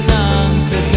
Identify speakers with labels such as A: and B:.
A: ng feliz.